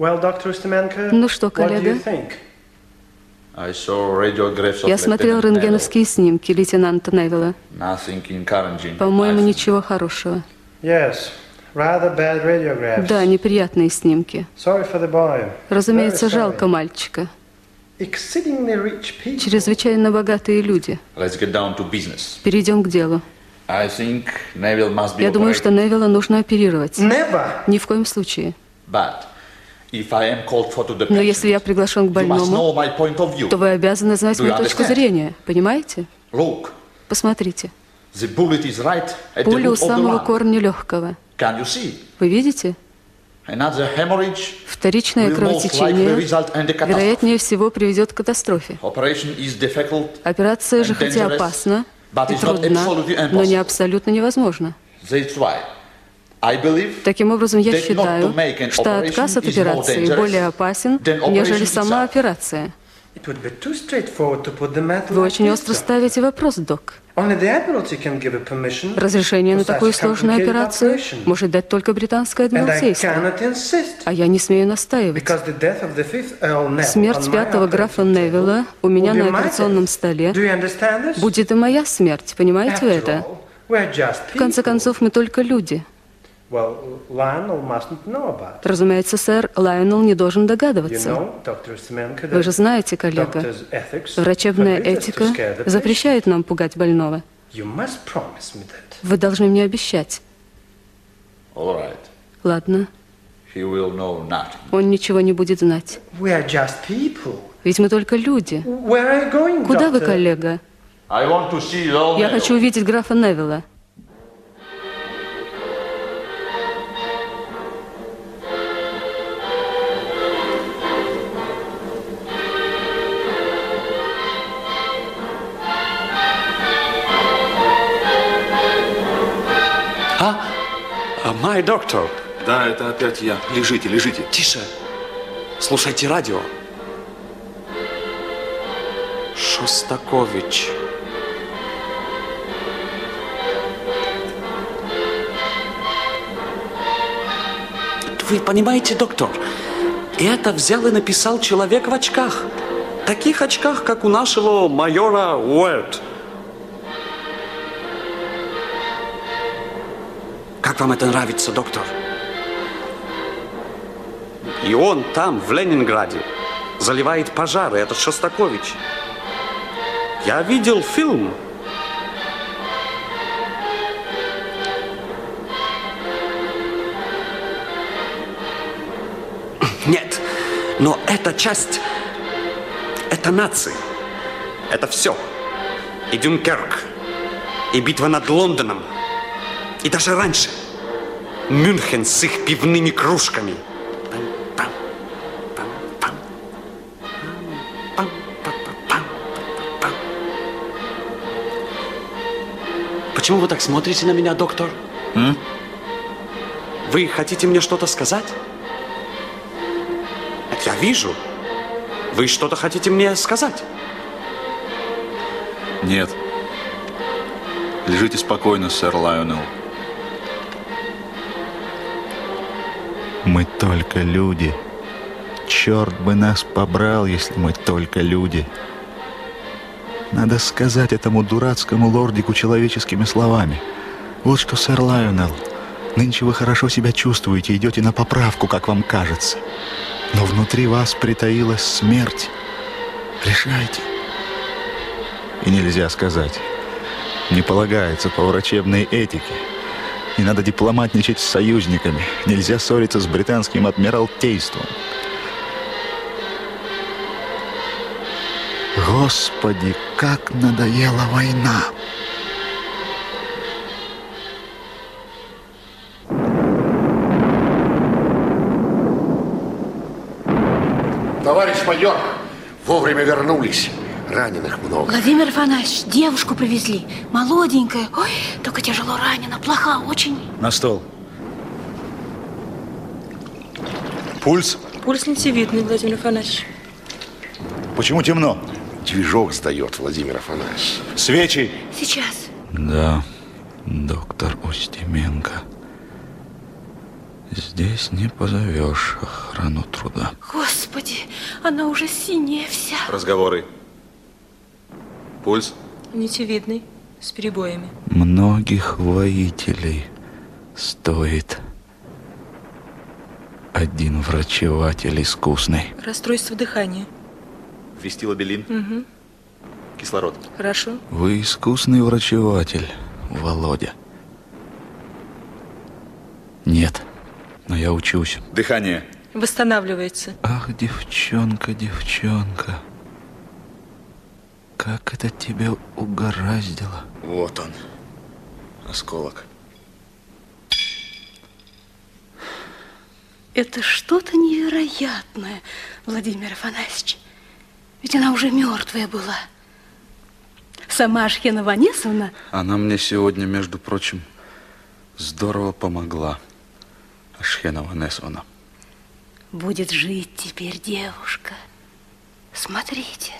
Ну что, what do you коллега? think? I saw radiographs of Я смотрел рентгеновские снимки лейтенанта Невилла. Neville. Nothing encouraging. По-моему, ничего хорошего. Yes, rather bad radiographs. Да, неприятные снимки. Sorry for the boy. Разумеется, жалко мальчика. Exceedingly rich people. Чрезвычайно богатые люди. Let's get down to business. Перейдем к делу. I think Neville must be Я думаю, что operated. Невилла нужно оперировать. Never. Ни в коем случае. But Но если я приглашен к больному, то вы обязаны знать мою точку зрения. Понимаете? Look, Посмотрите. the bullet is right at the Пуля у самого корня легкого. Can you see? Вы видите? Вторичное кровотечение, вероятнее всего, приведет к катастрофе. Операция же хотя опасна и трудна, но не абсолютно невозможно. Таким образом, я считаю, to make an что отказ от операции более опасен, нежели сама операция. It would be too straightforward to put the matter Вы очень остро ставите вопрос, док. Only the Admiralty can give a permission Разрешение на такую сложную операцию operation. может дать только британское And I адмиралтейство. cannot insist. А я не смею настаивать. Because the death of the fifth Earl Neville Смерть пятого графа operating table Невилла у меня на be my операционном death. столе Do you understand this? будет и моя смерть. Понимаете вы After это? all, we're just В конце people. концов, мы только люди. Разумеется, сэр, Лайонел не должен You догадываться. know, Dr. Semenko, Вы же знаете, коллега, doctor's ethics врачебная этика запрещает нам пугать больного. You must promise me that. Вы должны мне обещать. all right. Ладно, He will know nothing. он ничего не будет знать. We are just people. Ведь мы только люди. Where are you going, Куда вы, doctor? коллега? I want to see Earl Я хочу увидеть графа Невилла. Май доктор. Да, это опять я. Лежите, лежите. Тише. Слушайте радио. Шостакович. Вы понимаете, доктор, это взял и написал человек в очках. Таких очках, как у нашего майора Уэрт. Как вам это нравится, доктор? И он там, в Ленинграде, заливает пожары. Это Шостакович. Я видел фильм. Нет, но эта часть, это нации. Это все. И Дюнкерк, и битва над Лондоном, и даже раньше. Мюнхен с их пивными кружками. Почему вы так смотрите на меня, доктор? Вы хотите мне что-то сказать? Я вижу. Вы что-то хотите мне сказать? Нет. Лежите спокойно, сэр Лайонел. Мы только люди. Черт бы нас побрал, если мы только люди. Надо сказать этому дурацкому лордику человеческими словами. Вот что, сэр Лайонел, нынче вы хорошо себя чувствуете, идете на поправку, как вам кажется. Но внутри вас притаилась смерть. Решайте. И нельзя сказать. Не полагается по врачебной этике. Не надо дипломатничать с союзниками. Нельзя ссориться с британским адмиралтейством. Господи, как надоела война! Товарищ майор, вовремя вернулись. Раненых много. Владимир Иванович, девушку привезли. Молоденькая. Ой, только тяжело ранена. Плоха очень. На стол. Пульс? Пульс нитевидный, Владимир Афанасьевич. Почему темно? Движок сдает, Владимир Афанасьевич. Свечи. Сейчас. Да, доктор Устименко. Здесь не позовешь охрану труда. Господи, она уже синяя вся. Разговоры. Пульс? Нитевидный, с перебоями. Многих воителей стоит один врачеватель искусный. Расстройство дыхания. Ввести лабелин? Угу. Кислород. Хорошо. Вы искусный врачеватель, Володя. Нет, но я учусь. Дыхание. Восстанавливается. Ах, девчонка, девчонка. Как это тебя угораздило? Вот он. Осколок. Это что-то невероятное, Владимир Афанасьевич. Ведь она уже мертвая была. Сама Ашхена Ванесовна Она мне сегодня, между прочим, здорово помогла. Ашхена Ванесовна. будет жить теперь девушка. Смотрите,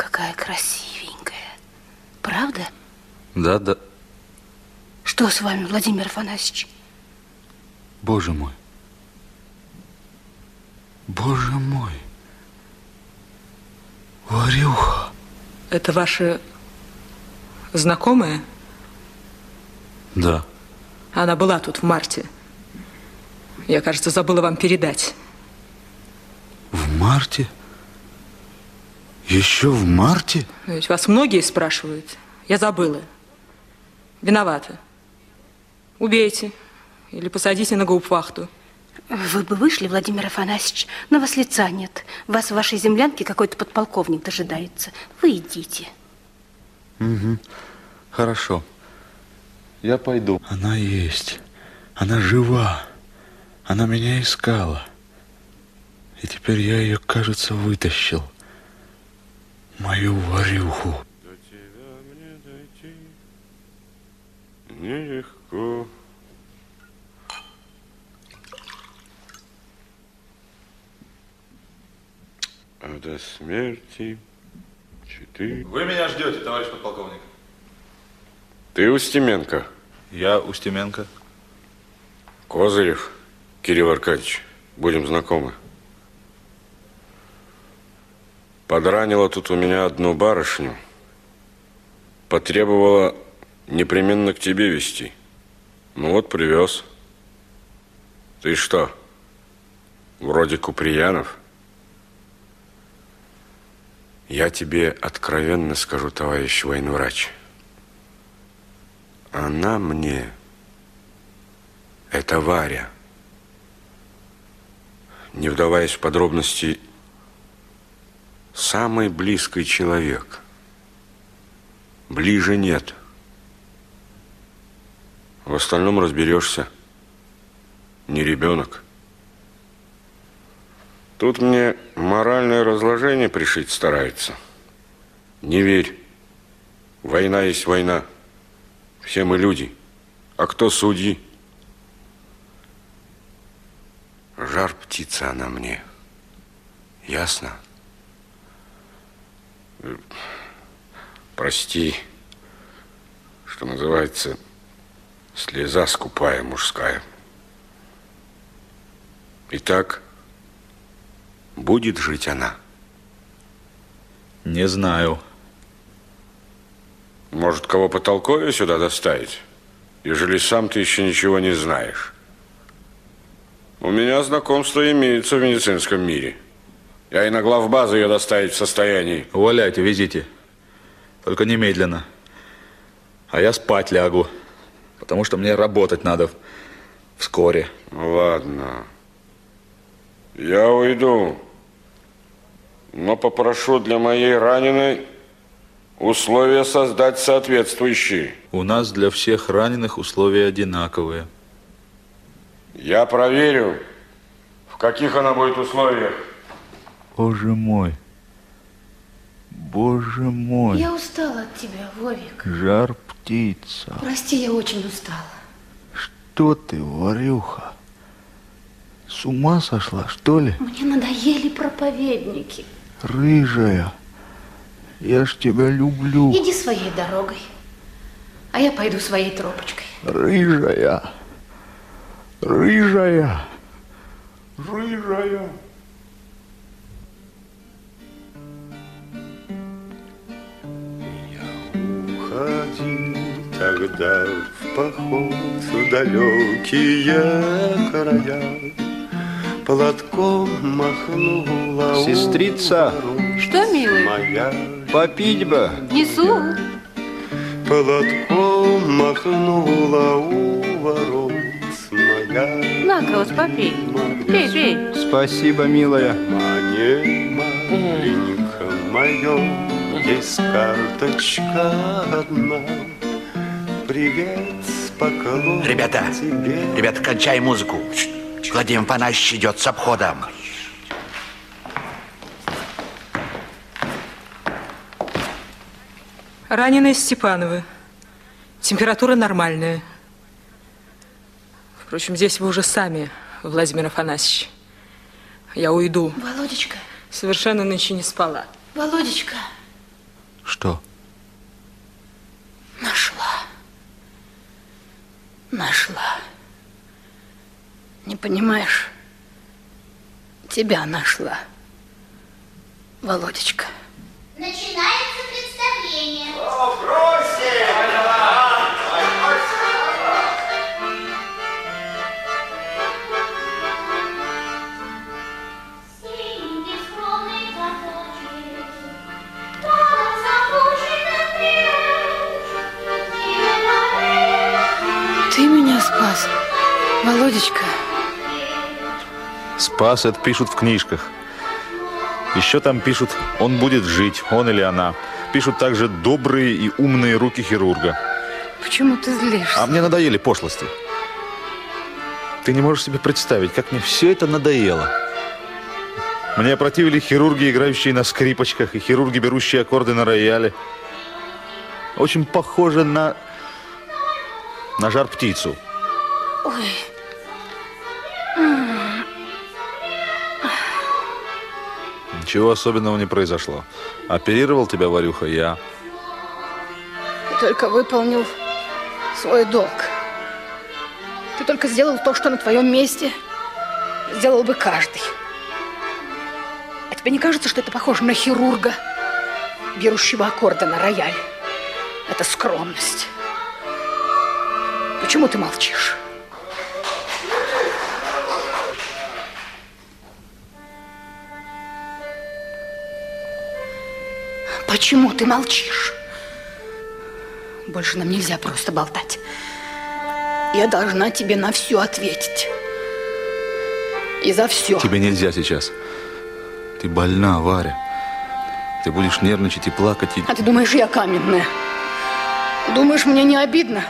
какая красивенькая. Правда? Да, да. Что с вами, Владимир Афанасьевич? Боже мой. Боже мой. Варюха. Это ваша знакомая? Да. Она была тут в марте. Я, кажется, забыла вам передать. В марте? Еще в марте? Но ведь вас многие спрашивают. Я забыла. Виновата. Убейте. Или посадите на гауптвахту. Вы бы вышли, Владимир Афанасьевич, но вас лица нет. Вас в вашей землянке какой-то подполковник дожидается. Вы идите. Угу. Хорошо. Я пойду. Она есть. Она жива. Она меня искала. И теперь я ее, кажется, вытащил. Мою варюху. До тебя мне дойти нелегко. А до смерти четыре... Вы меня ждете, товарищ подполковник. Ты Устименко? Я Устименко. Козырев Кирилл Аркадьевич. Будем знакомы. Подранила тут у меня одну барышню. Потребовала непременно к тебе вести. Ну вот, привез. Ты что, вроде Куприянов? Я тебе откровенно скажу, товарищ военврач. Она мне, это Варя, не вдаваясь в подробности, самый близкий человек. Ближе нет. В остальном разберешься. Не ребенок. Тут мне моральное разложение пришить старается. Не верь. Война есть война. Все мы люди. А кто судьи? Жар птица она мне. Ясно? Прости, что называется, слеза скупая мужская. Итак, будет жить она? Не знаю. Может, кого потолковее сюда доставить, ежели сам ты еще ничего не знаешь? У меня знакомства имеются в медицинском мире. Я и на главбазу ее доставить в состоянии. Уваляйте, везите. Только немедленно. А я спать лягу, потому что мне работать надо вскоре. Ладно. Я уйду. Но попрошу для моей раненой условия создать соответствующие. У нас для всех раненых условия одинаковые. Я проверю, в каких она будет условиях. Боже мой. Боже мой. Я устала от тебя, Вовик. Жар птица. Прости, я очень устала. Что ты, Варюха? С ума сошла, что ли? Мне надоели проповедники. Рыжая, я ж тебя люблю. Иди своей дорогой, а я пойду своей тропочкой. Рыжая, Рыжая, рыжая. Уходил тогда в поход в далекие края, Платком махнула Сестрица. Что, милый? моя, Попить бы. Несу. Платком махнула у ворот моя. На-ка, вот попей. Пей, пей. Спасибо, милая. Мане, маленька моя, есть карточка одна. Привет, поклон Ребята, тебе. ребята, кончай музыку. Владимир Панасович идет с обходом. Раненые Степановы. Температура нормальная. Впрочем, здесь вы уже сами, Владимир Афанасьевич. Я уйду. Володечка, Совершенно нынче не спала. Володечка, Что? нашла. Нашла. Не понимаешь? Тебя нашла. Володечка. Начинается представление. Синь меня спас, Володечка. Спас, это пишут в книжках. Еще там пишут, он будет жить, он или она. Пишут также добрые и умные руки хирурга. Почему ты злишься? А мне надоели пошлости. Ты не можешь себе представить, как мне все это надоело. Мне противили хирурги, играющие на скрипочках, и хирурги, берущие аккорды на рояле. Очень похоже на... на жар-птицу. Ой, Ничего особенного не произошло. Оперировал тебя, Варюха, я. ты только выполнил свой долг. Ты только сделал то, что на твоем месте сделал бы каждый. А тебе не кажется, что это похоже на хирурга, берущего аккорды на рояль? Это скромность. Почему ты молчишь? Почему ты молчишь? Больше нам нельзя просто болтать. Я должна тебе на все ответить. И за все. Тебе нельзя сейчас. Ты больна, Варя. Ты будешь нервничать и плакать. И... А ты думаешь, я каменная? Думаешь, мне не обидно?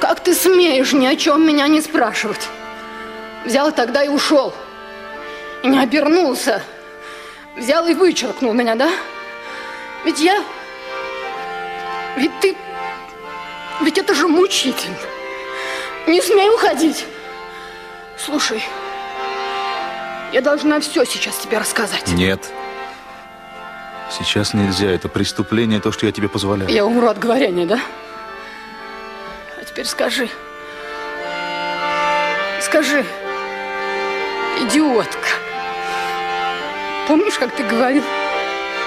Как ты смеешь ни о чем меня не спрашивать? Взял тогда и ушел. И не обернулся. Взял и вычеркнул меня, да? Ведь я... Ведь ты... Ведь это же мучительно. Не смей уходить. Слушай, я должна все сейчас тебе рассказать. Нет. Сейчас нельзя. Это преступление, то, что я тебе позволяю. Я умру от говорения, да? А теперь скажи. Скажи, идиотка. Помнишь, как ты говорил,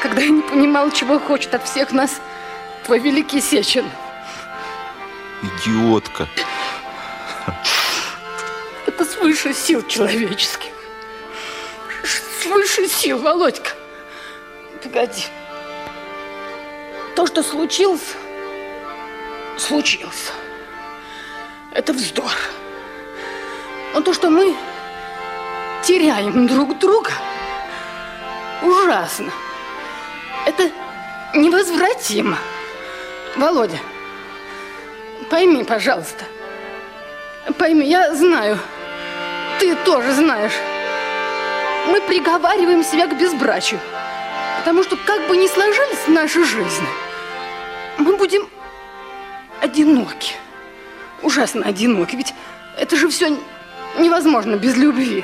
когда я не понимал, чего хочет от всех нас твой великий Сечин? Идиотка. Это свыше сил человеческих. Свыше сил, Володька. Погоди. То, что случилось, случилось. Это вздор. Но то, что мы теряем друг друга, ужасно. Это невозвратимо. Володя, пойми, пожалуйста. Пойми, я знаю, ты тоже знаешь. Мы приговариваем себя к безбрачию. Потому что как бы ни сложились наши жизни, мы будем одиноки. Ужасно одиноки. Ведь это же все невозможно без любви.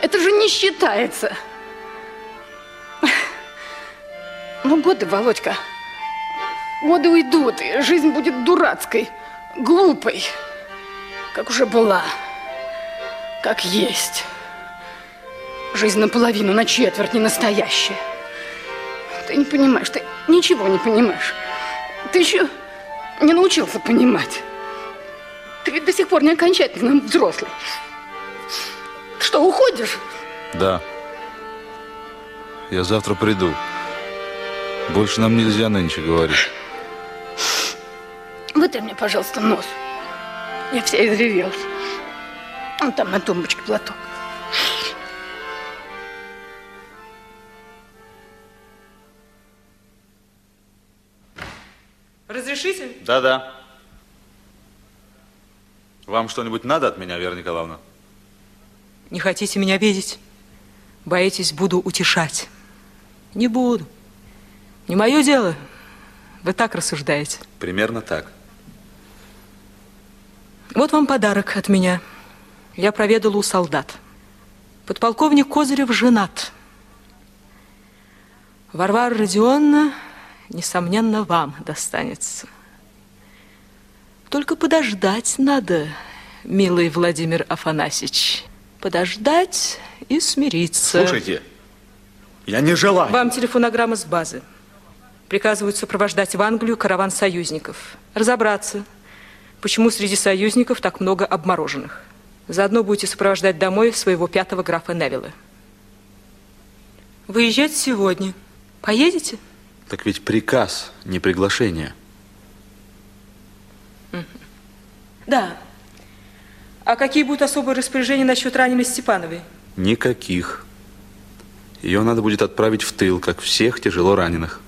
Это же не считается. Ну, годы, Володька, годы уйдут, и жизнь будет дурацкой, глупой, как уже была. как есть. Жизнь наполовину, на четверть не настоящая. Ты не понимаешь, ты ничего не понимаешь. Ты еще не научился понимать. Ты ведь до сих пор не окончательно взрослый. Что, уходишь? Да. Я завтра приду. Больше нам нельзя нынче говорить. Вытри мне, пожалуйста, нос. Я вся изревелась. Вон там на тумбочке платок. Разрешите? Да-да. Вам что-нибудь надо от меня, Вера Николаевна? Не хотите меня видеть? Боитесь, буду утешать? Не буду. Не мое дело. Вы так рассуждаете. Примерно так. Вот вам подарок от меня. Я проведала у солдат. Подполковник Козырев женат. Варвара Родионовна, несомненно, вам достанется. Только подождать надо, милый Владимир Афанасьевич. Подождать и смириться. Слушайте, я не желаю. Вам телефонограмма с базы. Приказывают сопровождать в Англию караван союзников. Разобраться, почему среди союзников так много обмороженных. Заодно будете сопровождать домой своего пятого графа Невилла. Выезжать сегодня. Поедете? Так ведь приказ, не приглашение. Да. А какие будут особые распоряжения насчет раненой Степановой? Никаких. Ее надо будет отправить в тыл, как всех тяжело раненых.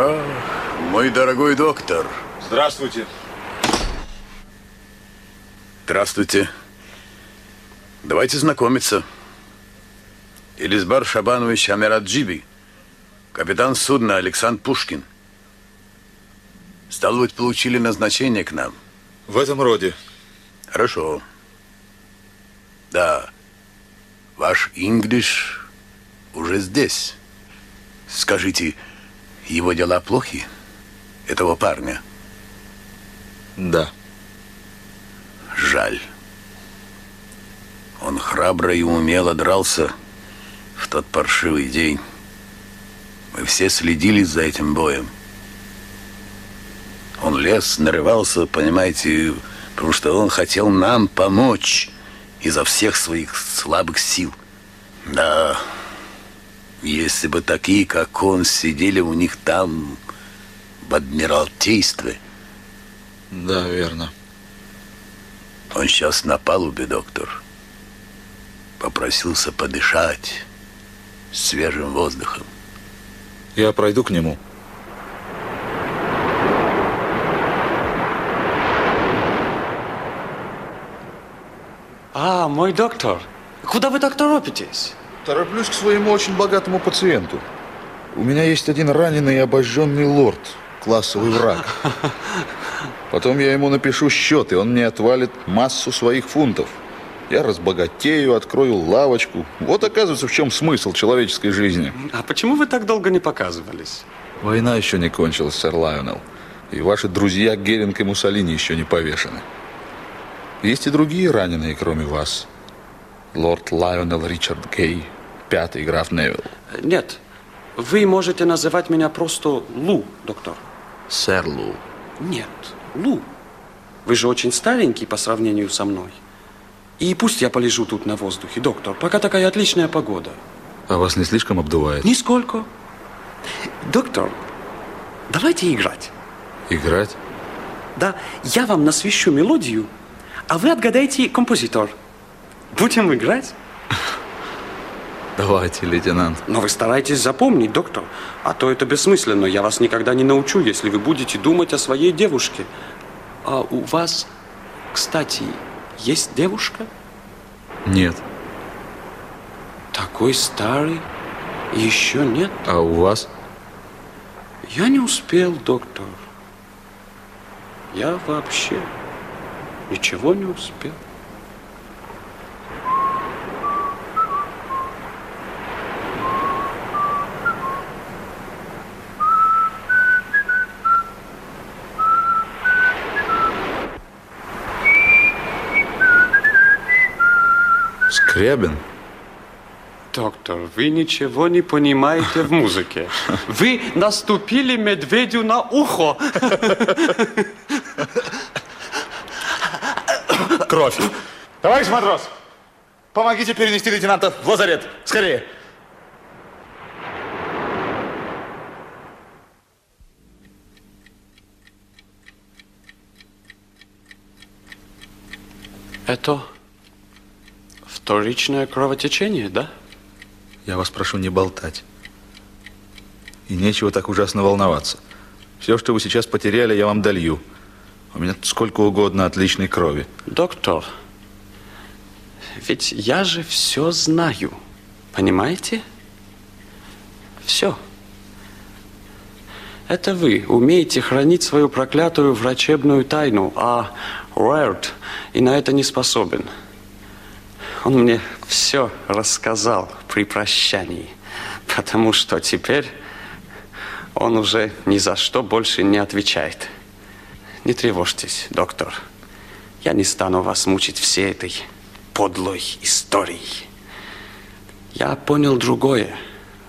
А, мой дорогой доктор. Здравствуйте. Здравствуйте. Давайте знакомиться. Элизбар Шабанович Амираджиби, капитан судна Александр Пушкин. Стало быть, получили назначение к нам. В этом роде. Хорошо. Да, ваш Инглиш уже здесь. Скажите, его дела плохи? Этого парня? Да. Жаль. Он храбро и умело дрался в тот паршивый день. Мы все следили за этим боем. Он лез, нарывался, понимаете, потому что он хотел нам помочь изо всех своих слабых сил. Да, если бы такие, как он, сидели у них там в Адмиралтействе. Да, верно. Он сейчас на палубе, доктор. Попросился подышать свежим воздухом. Я пройду к нему. А, мой доктор, куда вы так торопитесь? Тороплюсь к своему очень богатому пациенту. У меня есть один раненый и обожженный лорд, классовый враг. Потом я ему напишу счет, и он мне отвалит массу своих фунтов. Я разбогатею, открою лавочку. Вот оказывается, в чем смысл человеческой жизни. А почему вы так долго не показывались? Война еще не кончилась, сэр Лайонелл. И ваши друзья Геринг и Муссолини еще не повешены. Есть и другие раненые, кроме вас. Лорд Лайонелл Ричард Гей, пятый граф Невилл. Нет, вы можете называть меня просто Лу, доктор. Сэр Лу. Нет, Лу. Вы же очень старенький по сравнению со мной. И пусть я полежу тут на воздухе, доктор, пока такая отличная погода. А вас не слишком обдувает? Нисколько. Доктор, давайте играть. Играть? Да, я вам насвищу мелодию, а вы отгадайте композитор. Будем играть? Давайте, лейтенант. Но вы старайтесь запомнить, доктор, а то это бессмысленно. Я вас никогда не научу, если вы будете думать о своей девушке. А у вас, кстати, есть девушка? Нет. такой старый, еще нет. А у вас? Я не успел, доктор. Я вообще ничего не успел. Скрябин? Доктор, вы ничего не понимаете в музыке. Вы наступили медведю на ухо. Кровь. Товарищ матрос, помогите перенести лейтенанта в лазарет. Скорее. Это вторичное кровотечение, да? Я вас прошу не болтать. И нечего так ужасно волноваться. Все, что вы сейчас потеряли, я вам долью. У меня тут сколько угодно отличной крови. Доктор, ведь я же все знаю. Понимаете? Все. Это вы умеете хранить свою проклятую врачебную тайну, а Уэрт и на это не способен. Он мне все рассказал при прощании, потому что теперь он уже ни за что больше не отвечает. Не тревожьтесь, доктор. Я не стану вас мучить всей этой подлой историей. Я понял другое,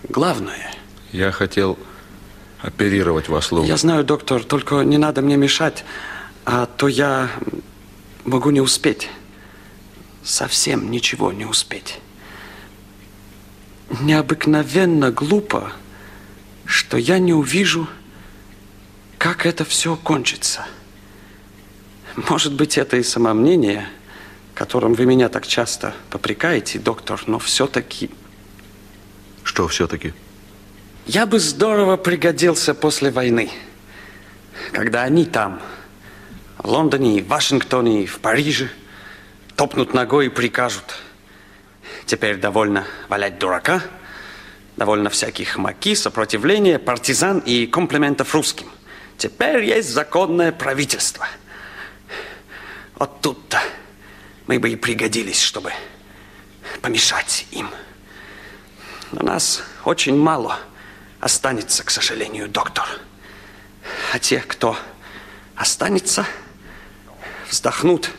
главное. Я хотел оперировать вас, Лу. Я знаю, доктор, только не надо мне мешать, а то я могу не успеть. Совсем ничего не успеть. Необыкновенно глупо, что я не увижу, как это все кончится. Может быть, это и самомнение, которым вы меня так часто попрекаете, доктор, но все-таки... Что все-таки? Я бы здорово пригодился после войны, когда они там, в Лондоне, в Вашингтоне, в Париже, топнут ногой и прикажут. Теперь довольно валять дурака, довольно всяких маки, сопротивления, партизан и комплиментов русским. Теперь есть законное правительство. Вот тут-то мы бы и пригодились, чтобы помешать им. Но нас очень мало останется, к сожалению, доктор. А те, кто останется, вздохнут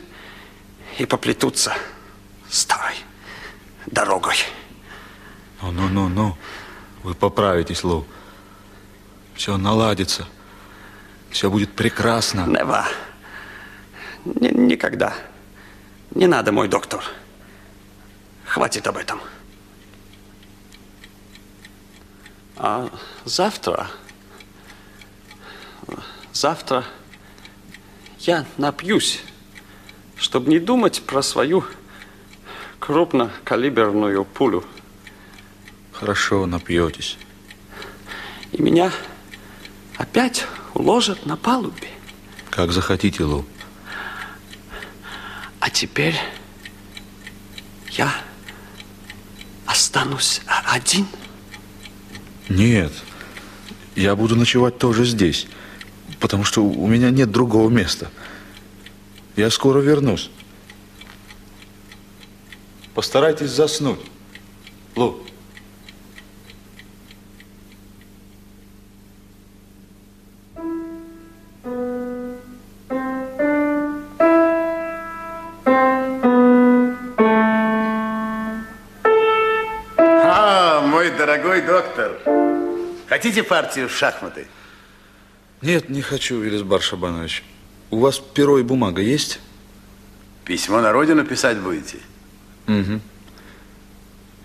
и поплетутся старой дорогой. Ну, ну, ну, ну. Вы поправитесь, Лу. Все наладится. Все будет прекрасно. Нева. Ни- никогда. Не надо, мой доктор. Хватит об этом. А завтра... Завтра я напьюсь, чтобы не думать про свою крупнокалиберную пулю. Хорошо, напьетесь. И меня опять уложат на палубе. Как захотите, Лу. А теперь я останусь один. Нет, я буду ночевать тоже здесь, потому что у меня нет другого места. Я скоро вернусь. Постарайтесь заснуть. Лу. А, мой дорогой доктор. Хотите партию в шахматы? Нет, не хочу, Велисбар Шабанович. У вас перо и бумага есть? Письмо на родину писать будете? Угу.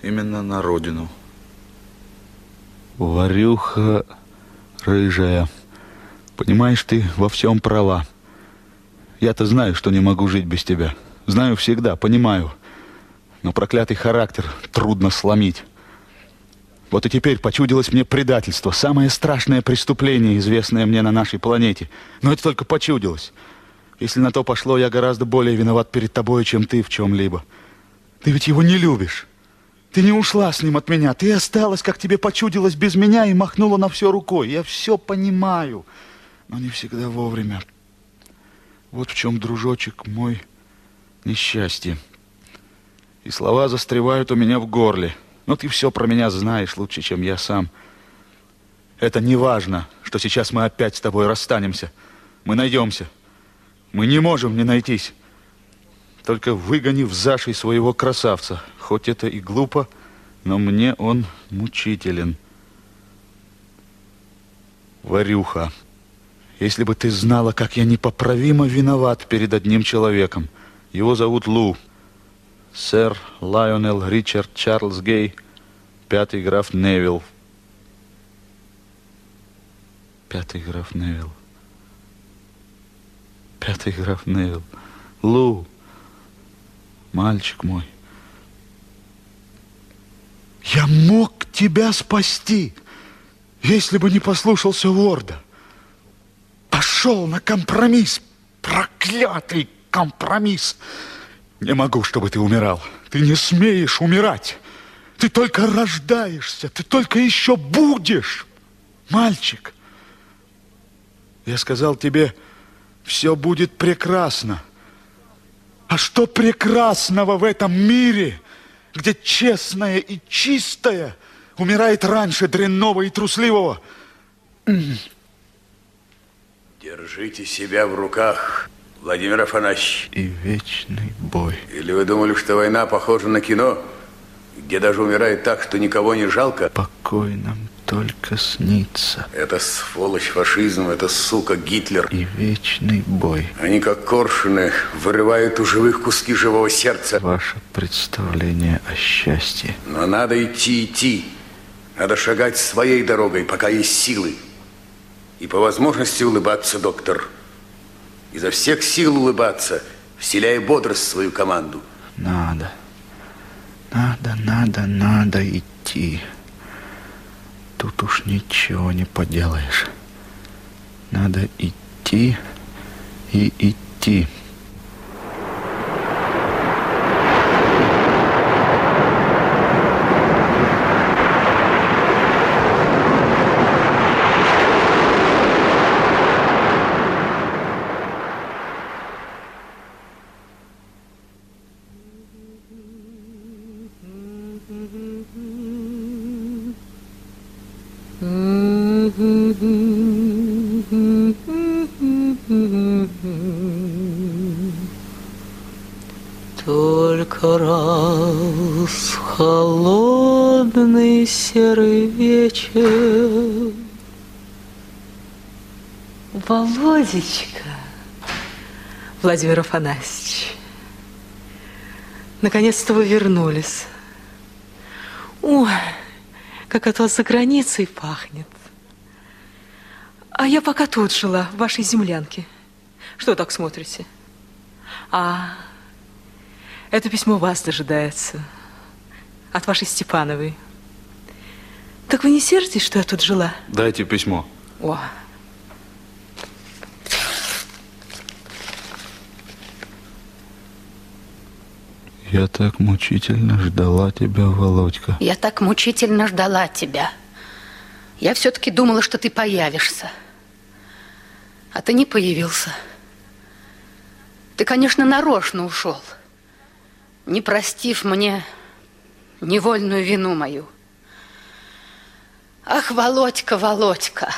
Именно на родину. Варюха рыжая. Понимаешь, ты во всем права. Я-то знаю, что не могу жить без тебя. Знаю всегда, понимаю. Но проклятый характер трудно сломить. Вот и теперь почудилось мне предательство. Самое страшное преступление, известное мне на нашей планете. Но это только почудилось. Если на то пошло, я гораздо более виноват перед тобой, чем ты в чем-либо. Ты ведь его не любишь. Ты не ушла с ним от меня. Ты осталась, как тебе почудилось, без меня и махнула на все рукой. Я все понимаю, но не всегда вовремя. Вот в чем, дружочек, мой несчастье. И слова застревают у меня в горле. Но ты все про меня знаешь лучше, чем я сам. Это не важно, что сейчас мы опять с тобой расстанемся. Мы найдемся. Мы не можем не найтись. Только выгони в Зашей своего красавца. Хоть это и глупо, но мне он мучителен. Варюха, если бы ты знала, как я непоправимо виноват перед одним человеком. Его зовут Лу. Сэр Лайонел Ричард Чарльз Гей, пятый граф Невилл. Пятый граф Невилл. Пятый граф Невилл. Лу, мальчик мой. Я мог тебя спасти, если бы не послушался Ворда. Пошел на компромисс, проклятый компромисс. Не могу, чтобы ты умирал. Ты не смеешь умирать. Ты только рождаешься, ты только еще будешь. Мальчик, я сказал тебе, все будет прекрасно. А что прекрасного в этом мире, где честное и чистое умирает раньше дрянного и трусливого? Держите себя в руках, Владимир Афанасьевич. И вечный бой. Или вы думали, что война похожа на кино, где даже умирает так, что никого не жалко? Покой нам только снится. Это сволочь фашизм, это сука Гитлер. И вечный бой. Они, как коршуны, вырывают у живых куски живого сердца. Ваше представление о счастье. Но надо идти, идти. Надо шагать своей дорогой, пока есть силы. И по возможности улыбаться, доктор. Изо всех сил улыбаться, вселяя бодрость в свою команду. Надо. Надо, надо, надо идти. Тут уж ничего не поделаешь. Надо идти и идти. Владимир Афанасьевич, наконец-то вы вернулись. Ой, как от вас за границей пахнет. А я пока тут жила, в вашей землянке. Что так смотрите? А, это письмо вас дожидается. От вашей Степановой. Так вы не сердитесь, что я тут жила? Дайте письмо. О, Я так мучительно ждала тебя, Володька. Я так мучительно ждала тебя. Я все-таки думала, что ты появишься. А ты не появился. Ты, конечно, нарочно ушел, не простив мне невольную вину мою. Ах, Володька, Володька,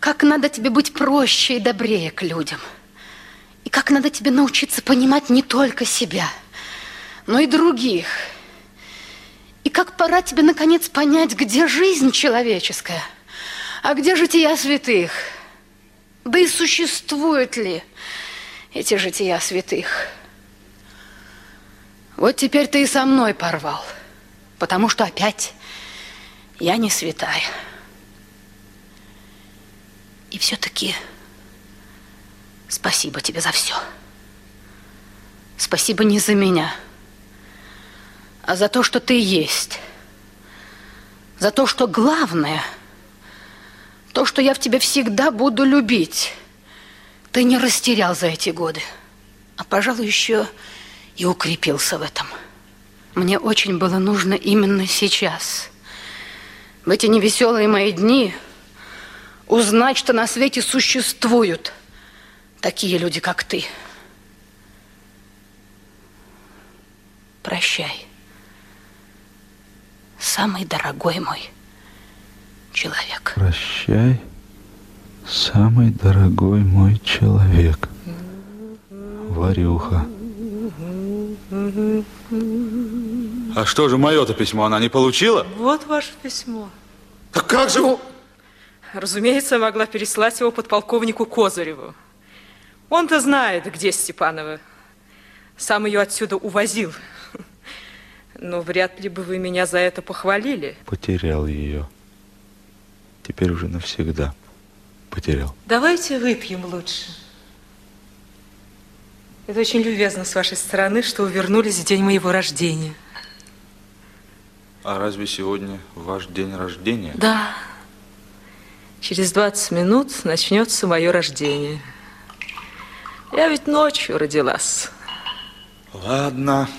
как надо тебе быть проще и добрее к людям. И как надо тебе научиться понимать не только себя, но и других. И как пора тебе, наконец, понять, где жизнь человеческая, а где жития святых. Да и существуют ли эти жития святых. Вот теперь ты и со мной порвал, потому что опять я не святая. И все-таки спасибо тебе за все. Спасибо не за меня, а за то, что ты есть. За то, что главное, то, что я в тебе всегда буду любить. Ты не растерял за эти годы, а, пожалуй, еще и укрепился в этом. Мне очень было нужно именно сейчас, в эти невеселые мои дни, узнать, что на свете существуют такие люди, как ты. Прощай, самый дорогой мой человек. Прощай, самый дорогой мой человек. Варюха. А что же мое-то письмо она не получила? Вот ваше письмо. Так как же... Ну, разумеется, могла переслать его подполковнику Козыреву. Он-то знает, где Степанова. Сам ее отсюда увозил. Но вряд ли бы вы меня за это похвалили. Потерял ее. Теперь уже навсегда потерял. Давайте выпьем лучше. Это очень любезно с вашей стороны, что вы вернулись в день моего рождения. А разве сегодня ваш день рождения? Да. Через 20 минут начнется мое рождение. Я ведь ночью родилась. Ладно,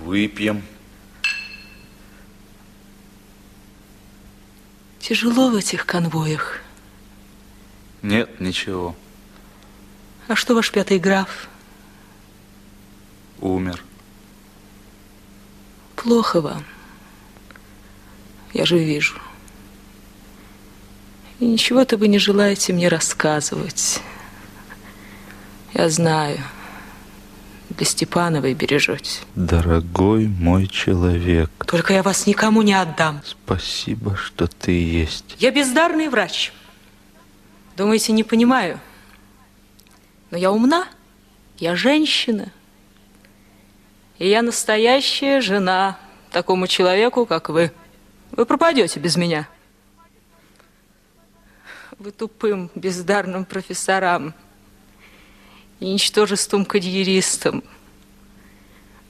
выпьем. Тяжело в этих конвоях. Нет, ничего. А что ваш пятый граф? Умер. Плохо вам. Я же вижу. И ничего-то вы не желаете мне рассказывать. Я знаю. Для Степановой бережете. Дорогой мой человек, Только я вас никому не отдам. спасибо, что ты есть. Я бездарный врач. Думаете, не понимаю? Но я умна. Я женщина. И я настоящая жена такому человеку, как вы. Вы пропадете без меня. Вы тупым, бездарным профессорам и ничтожеством карьеристам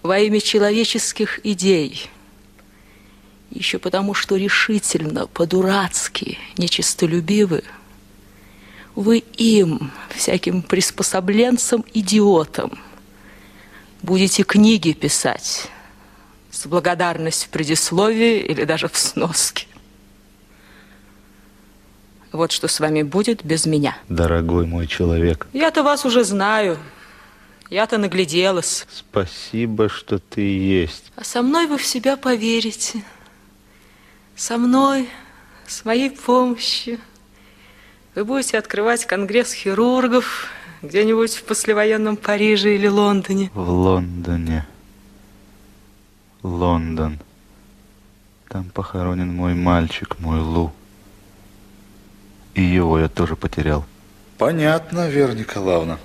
во имя человеческих идей. Еще потому, что решительно, по-дурацки, нечистолюбивы, вы им, всяким приспособленцам, идиотам, будете книги писать с благодарностью в предисловии или даже в сноске. Вот что с вами будет без меня. Дорогой мой человек, Я-то вас уже знаю. Я-то нагляделась. спасибо, что ты есть. А со мной вы в себя поверите. Со мной, с моей помощью. Вы будете открывать конгресс хирургов где-нибудь в послевоенном Париже или Лондоне. В Лондоне. Лондон. Там похоронен мой мальчик, мой Лу. И его я тоже потерял. Понятно, Вера Николаевна.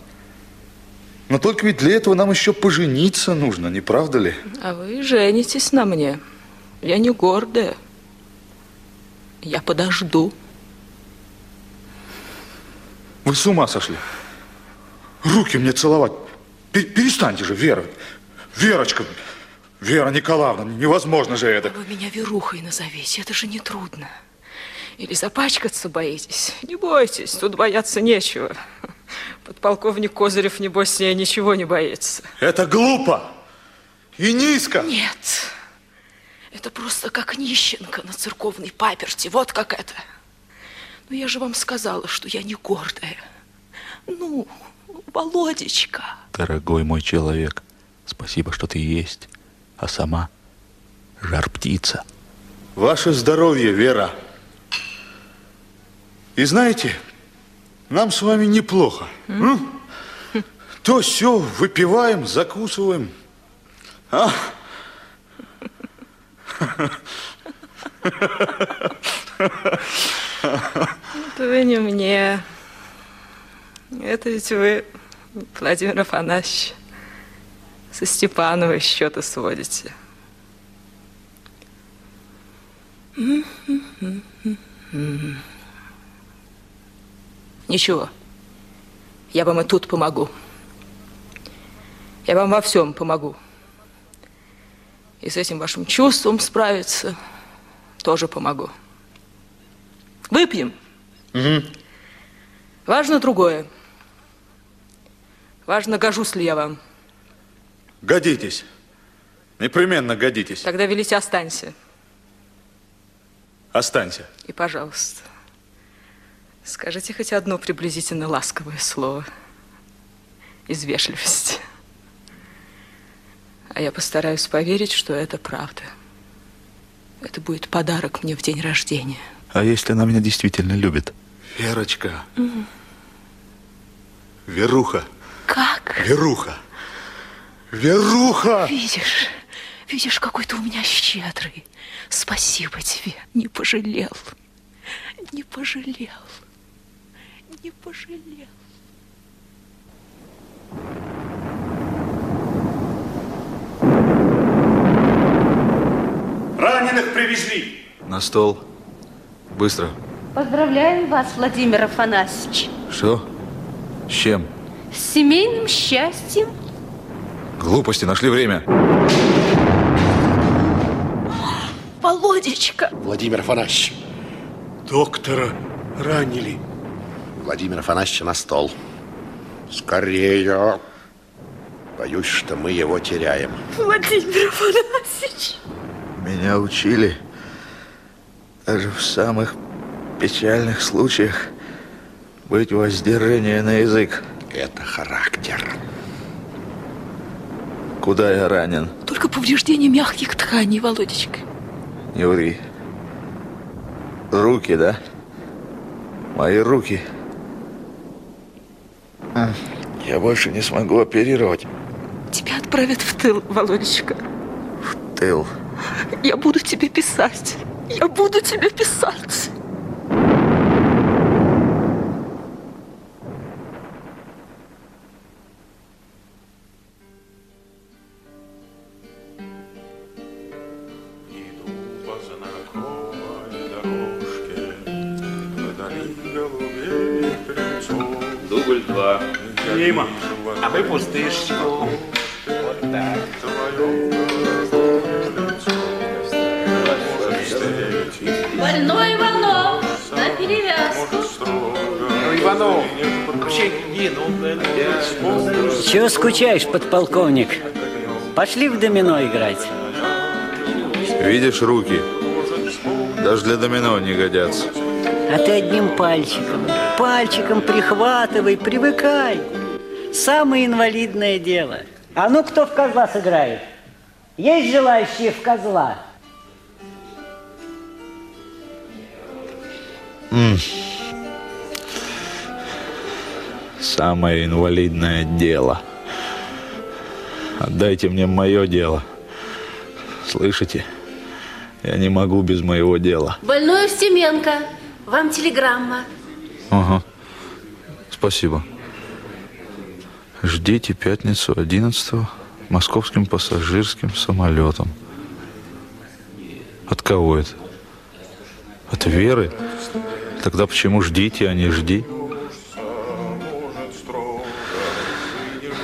Но только ведь для этого нам еще пожениться нужно, не правда ли? А вы женитесь на мне. Я не гордая. Я подожду. Вы с ума сошли? Руки мне целовать. Пе- Перестаньте же, Вера. Верочка, Вера Николаевна, невозможно же это. Вы меня Верухой назовите, это же не трудно. Или запачкаться боитесь? Не бойтесь, тут бояться нечего. Подполковник Козырев, небось, с ней ничего не боится. Это глупо и низко. Нет, это просто как нищенка на церковной паперти, вот как это. Но я же вам сказала, что я не гордая. Ну, Володечка. Дорогой мой человек, спасибо, что ты есть. А сама жар птица. Ваше здоровье, Вера. И знаете, нам с вами неплохо. м? То все выпиваем, закусываем. А? Это вы не мне. Это ведь вы, Владимир Афанасьевич, со Степановой счеты сводите. Ничего. Я вам и тут помогу. Я вам во всем помогу. И с этим вашим чувством справиться тоже помогу. Выпьем. Важно другое. Важно, гожусь ли я вам. Годитесь. Непременно годитесь. Тогда велите останься. Останься. И, пожалуйста, скажите хоть одно приблизительно ласковое слово из вежливости. А я постараюсь поверить, что это правда. Это будет подарок мне в день рождения. А если она меня действительно любит? Верочка. Мгм. Веруха. Как? Веруха. Веруха! Видишь, видишь, какой ты у меня щедрый. Спасибо тебе. Не пожалел. Не пожалел. Не пожалел. Раненых привезли. На стол. Быстро. Поздравляем вас, Владимир Афанасьевич, Что? С чем? с семейным счастьем. Глупости, нашли время. Володечка. Владимир Афанасьевич. Доктора ранили. Владимир Афанасьевич на стол. Скорее. Боюсь, что мы его теряем. Владимир Афанасьевич. Меня учили даже в самых печальных случаях быть воздержание на язык. Это характер. Куда я ранен? Только повреждение мягких тканей, Володечка. Не ври. Руки, да? Мои руки. М, Я больше не смогу оперировать. Тебя отправят в тыл, Володечка. Тыл. Я буду тебе писать. Я буду тебе писать. Вы пустышечку. Вот так. Больной Иванов на перевязку. Ну, Иванов, ну, Чего скучаешь, подполковник? Пошли в домино играть. Видишь руки? Даже для домино не годятся. А ты одним пальчиком, пальчиком прихватывай, привыкай. Самое инвалидное дело. А ну, кто в козла сыграет? Есть желающие в козла? М. Самое инвалидное дело. Отдайте мне мое дело. Слышите? Я не могу без моего дела. Больной Устеменко, вам телеграмма. Ага. Спасибо. Ждите пятницу 11 московским пассажирским самолетом. От кого это? От Веры? Тогда почему ждите, а не жди?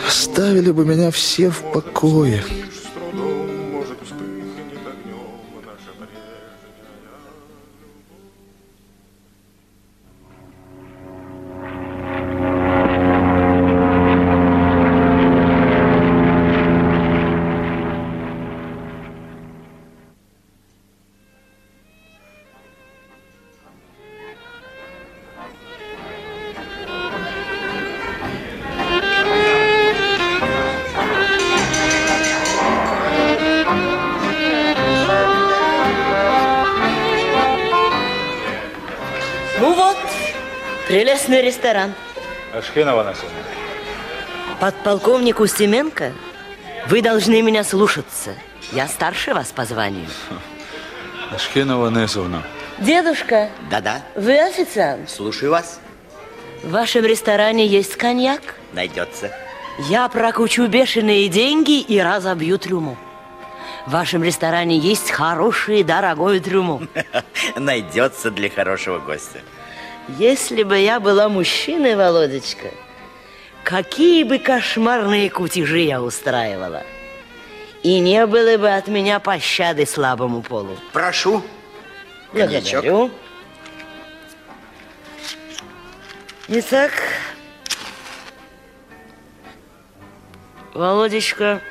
Оставили бы меня все в покое. Ресторан. Ашхенова Насовна. Подполковник Устеменко, вы должны меня слушаться. Я старше вас по званию. Ашхенова Несовна. Дедушка, Да-да, вы официант. слушаю вас. В вашем ресторане есть коньяк? Найдется. Я прокучу бешеные деньги и разобью трюму. В вашем ресторане есть хороший дорогой трюму. Найдется для хорошего гостя. Если бы я была мужчиной, Володечка, какие бы кошмарные кутежи я устраивала. И не было бы от меня пощады слабому полу. Прошу. Коньячок. Благодарю. Итак, Володечка,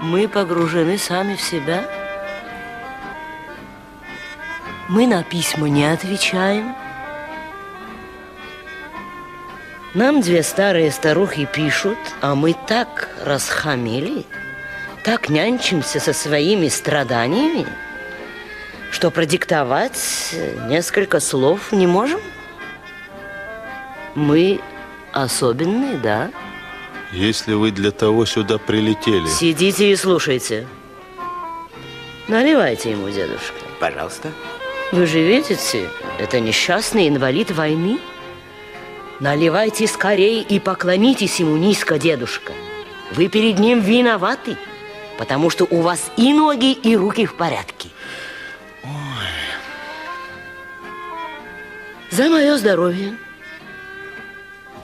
Мы погружены сами в себя. Мы на письма не отвечаем. Нам две старые старухи пишут, а мы так расхамели, так нянчимся со своими страданиями, что продиктовать несколько слов не можем. Мы особенные, да? Если вы для того сюда прилетели... Сидите и слушайте. Наливайте ему, дедушка. Пожалуйста. Вы же видите, это несчастный инвалид войны. Наливайте скорей и поклонитесь ему низко, дедушка. Вы перед ним виноваты, потому что у вас и ноги, и руки в порядке. За мое здоровье.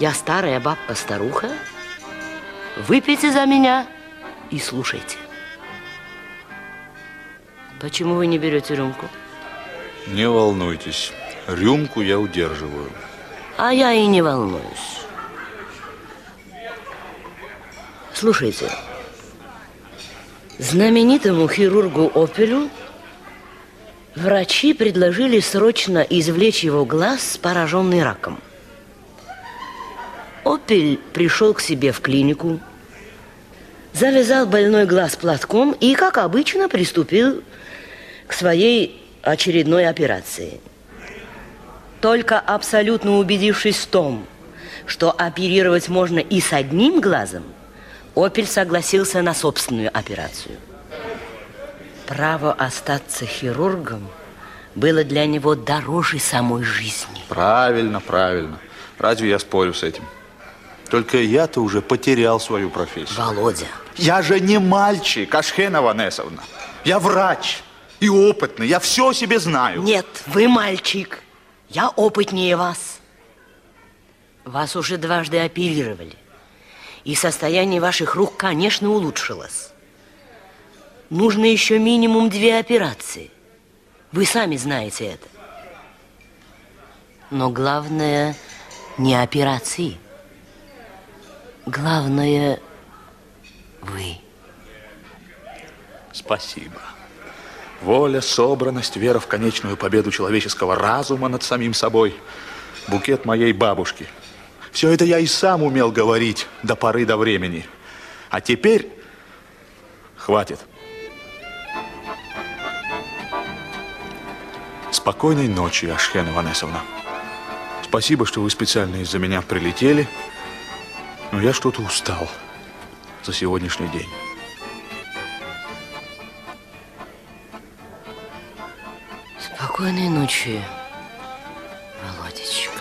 Я старая бабка-старуха. Выпейте за меня и слушайте. Почему вы не берете рюмку? Не волнуйтесь, рюмку я удерживаю. А я и не волнуюсь. Слушайте, знаменитому хирургу Опелю врачи предложили срочно извлечь его глаз, пораженный раком. Опель пришел к себе в клинику, завязал больной глаз платком и, как обычно, приступил к своей очередной операции. Только абсолютно убедившись в том, что оперировать можно и с одним глазом, Опель согласился на собственную операцию. Право остаться хирургом было для него дороже самой жизни. Правильно, правильно. Разве я спорю с этим? Только я-то уже потерял свою профессию. Володя. Я же не мальчик, Ашхена Ванесовна. Я врач и опытный, я все о себе знаю. Нет, вы мальчик. Я опытнее вас. Вас уже дважды оперировали. И состояние ваших рук, конечно, улучшилось. Нужно еще минимум две операции. Вы сами знаете это. Но главное не операции. Главное вы. Спасибо. Воля, собранность, вера в конечную победу человеческого разума над самим собой. Букет моей бабушки. Все это я и сам умел говорить до поры до времени. А теперь хватит. Спокойной ночи, Ашхена Ванесовна. Спасибо, что вы специально из-за меня прилетели. Но я что-то устал за сегодняшний день. Спокойной ночи, Володечка.